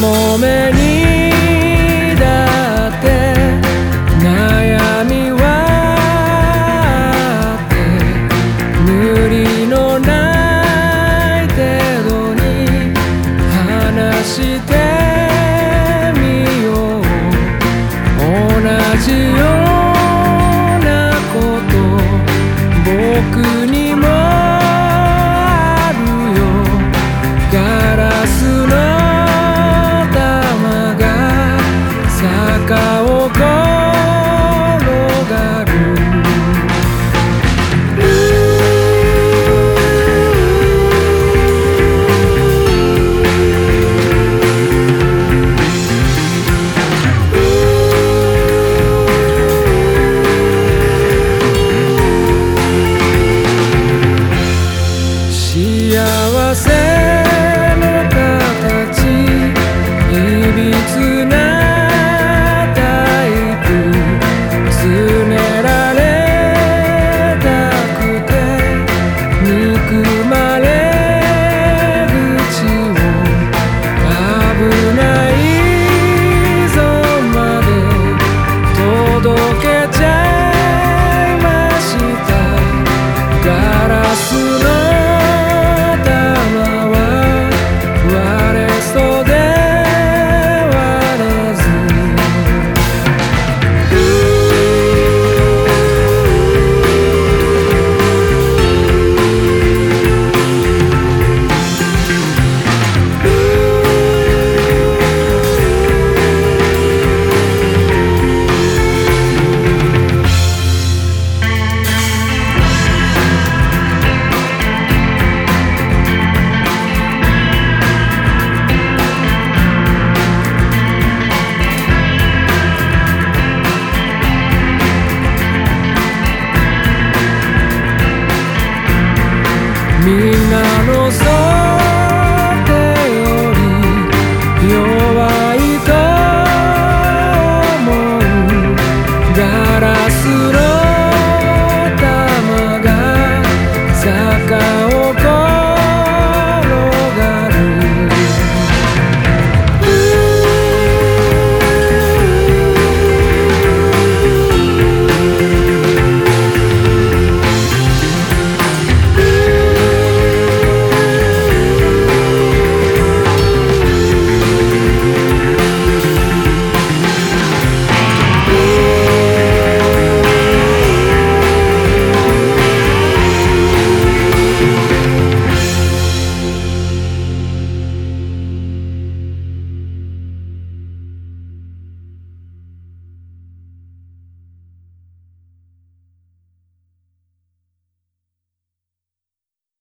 もめにだって悩みはって無理のない程度に話して届けより弱いと思う。ガラスの玉が坂を